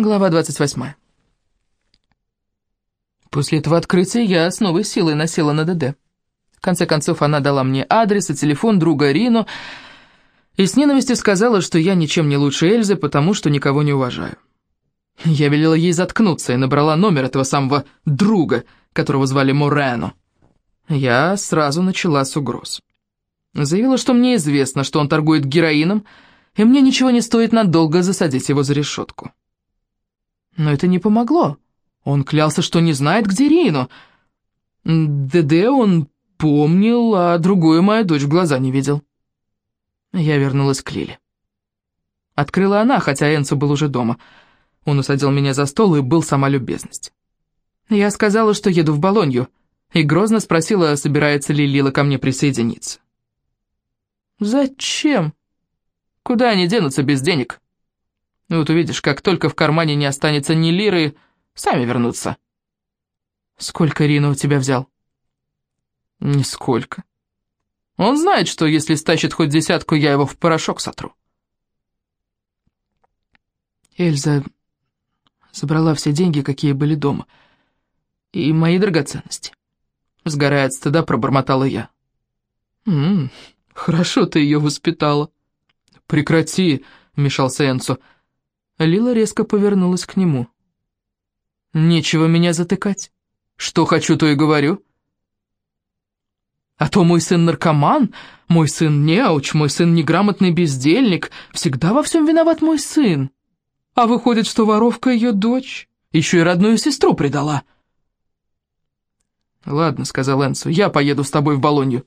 Глава 28. После этого открытия я с новой силой насела на ДД. В конце концов, она дала мне адрес и телефон друга Рину и с ненавистью сказала, что я ничем не лучше Эльзы, потому что никого не уважаю. Я велела ей заткнуться и набрала номер этого самого друга, которого звали Морено. Я сразу начала с угроз. Заявила, что мне известно, что он торгует героином, и мне ничего не стоит надолго засадить его за решетку. Но это не помогло. Он клялся, что не знает, где Рину. ДД он помнил, а другую мою дочь в глаза не видел. Я вернулась к Лиле. Открыла она, хотя Энцо был уже дома. Он усадил меня за стол и был сама любезность. Я сказала, что еду в Болонью, и грозно спросила, собирается ли Лила ко мне присоединиться. «Зачем? Куда они денутся без денег?» Вот увидишь, как только в кармане не останется ни лиры, сами вернутся. Сколько Рина у тебя взял? Нисколько. Он знает, что если стащит хоть десятку, я его в порошок сотру. Эльза забрала все деньги, какие были дома, и мои драгоценности. Сгорая от стыда, пробормотала я. «М -м, хорошо ты ее воспитала». «Прекрати», — вмешался Энцо, — Лила резко повернулась к нему. «Нечего меня затыкать. Что хочу, то и говорю. А то мой сын наркоман, мой сын неуч, мой сын неграмотный бездельник, всегда во всем виноват мой сын. А выходит, что воровка ее дочь, еще и родную сестру предала». «Ладно», — сказал Энсу, — «я поеду с тобой в Болонью».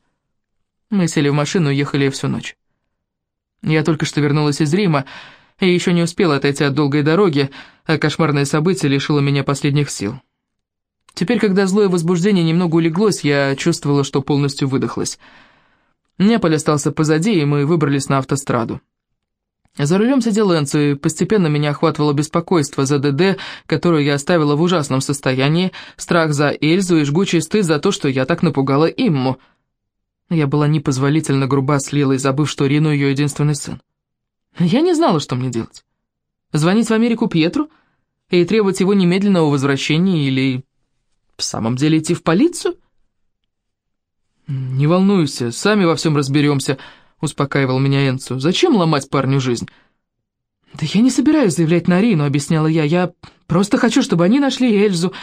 Мы сели в машину и ехали всю ночь. Я только что вернулась из Рима, и еще не успел отойти от долгой дороги, а кошмарное событие лишило меня последних сил. Теперь, когда злое возбуждение немного улеглось, я чувствовала, что полностью выдохлась. Неаполь остался позади, и мы выбрались на автостраду. За рулем сидел Энцо, и постепенно меня охватывало беспокойство за ДД, которую я оставила в ужасном состоянии, страх за Эльзу и жгучий стыд за то, что я так напугала Имму. Я была непозволительно груба с Лилой, забыв, что Рину ее единственный сын. Я не знала, что мне делать. Звонить в Америку Пьетру и требовать его немедленного возвращения или в самом деле идти в полицию? «Не волнуйся, сами во всем разберемся», — успокаивал меня Энцу. «Зачем ломать парню жизнь?» «Да я не собираюсь заявлять на Рину», — объясняла я. «Я просто хочу, чтобы они нашли Эльзу».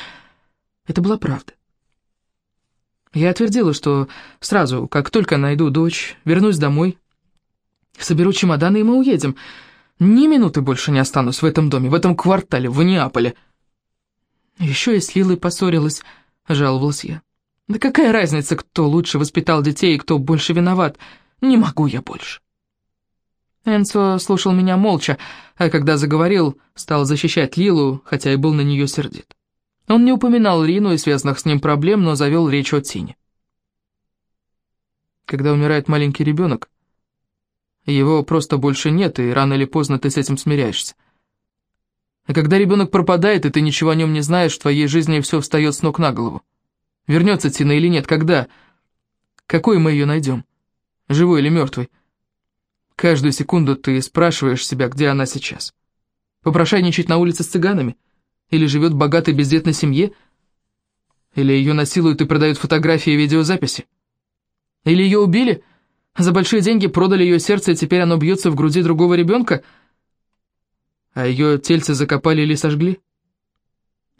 Это была правда. Я отвердила, что сразу, как только найду дочь, вернусь домой, Соберу чемоданы, и мы уедем. Ни минуты больше не останусь в этом доме, в этом квартале, в Неаполе. Еще и с Лилой поссорилась, жаловалась я. Да какая разница, кто лучше воспитал детей и кто больше виноват? Не могу я больше. Энцо слушал меня молча, а когда заговорил, стал защищать Лилу, хотя и был на нее сердит. Он не упоминал Рину и связанных с ним проблем, но завел речь о Тине. Когда умирает маленький ребенок, его просто больше нет, и рано или поздно ты с этим смиряешься. А когда ребенок пропадает, и ты ничего о нем не знаешь, в твоей жизни все встает с ног на голову. Вернется Тина или нет, когда? Какой мы ее найдем? Живой или мертвый? Каждую секунду ты спрашиваешь себя, где она сейчас. Попрошайничать на улице с цыганами? Или живет в богатой бездетной семье? Или ее насилуют и продают фотографии и видеозаписи? Или ее убили? За большие деньги продали ее сердце, и теперь оно бьется в груди другого ребенка? А ее тельце закопали или сожгли?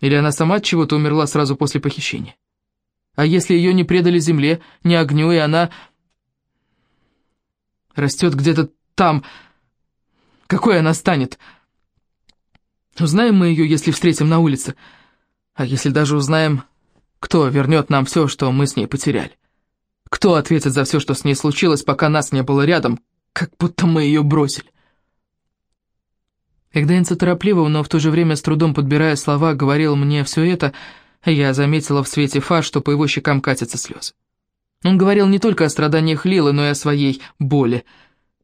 Или она сама от чего-то умерла сразу после похищения? А если ее не предали земле, не огню, и она растет где-то там, какой она станет? Узнаем мы ее, если встретим на улице. А если даже узнаем, кто вернет нам все, что мы с ней потеряли? Кто ответит за все, что с ней случилось, пока нас не было рядом, как будто мы ее бросили? Когда Энцо торопливо, но в то же время с трудом подбирая слова, говорил мне все это, я заметила в свете фар, что по его щекам катятся слезы. Он говорил не только о страданиях Лилы, но и о своей боли.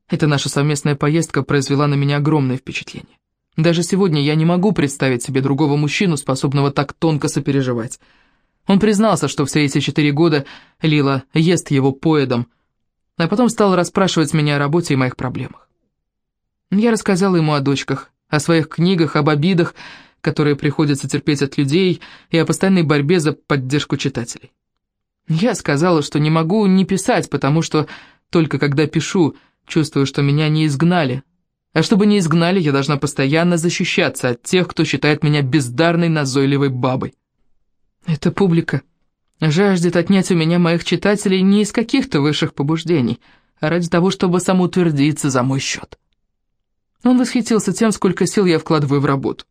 Эта наша совместная поездка произвела на меня огромное впечатление. Даже сегодня я не могу представить себе другого мужчину, способного так тонко сопереживать. Он признался, что все эти четыре года Лила ест его поедом, а потом стал расспрашивать меня о работе и моих проблемах. Я рассказала ему о дочках, о своих книгах, об обидах, которые приходится терпеть от людей, и о постоянной борьбе за поддержку читателей. Я сказала, что не могу не писать, потому что только когда пишу, чувствую, что меня не изгнали. А чтобы не изгнали, я должна постоянно защищаться от тех, кто считает меня бездарной, назойливой бабой. Эта публика жаждет отнять у меня моих читателей не из каких-то высших побуждений, а ради того, чтобы самоутвердиться за мой счет. Он восхитился тем, сколько сил я вкладываю в работу.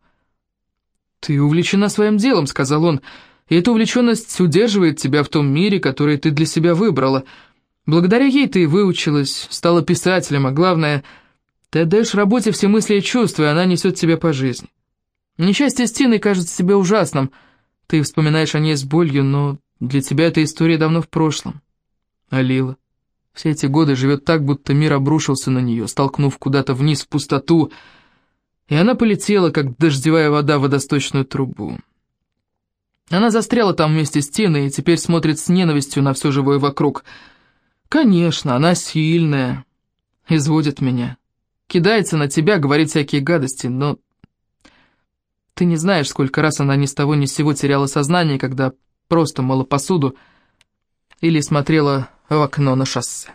«Ты увлечена своим делом», — сказал он, — «и эта увлеченность удерживает тебя в том мире, который ты для себя выбрала. Благодаря ей ты выучилась, стала писателем, а главное, ты отдаешь работе все мысли и чувства, и она несет тебя по жизни. Несчастье с Тиной кажется тебе ужасным, ты вспоминаешь о ней с болью, но для тебя эта история давно в прошлом. А Лила? Все эти годы живет так, будто мир обрушился на нее, столкнув куда-то вниз в пустоту, и она полетела, как дождевая вода в водосточную трубу. Она застряла там вместе с Тиной и теперь смотрит с ненавистью на все живое вокруг. Конечно, она сильная, изводит меня, кидается на тебя, говорит всякие гадости, но... Ты не знаешь, сколько раз она ни с того ни с сего теряла сознание, когда просто мыла посуду или смотрела в окно на шоссе.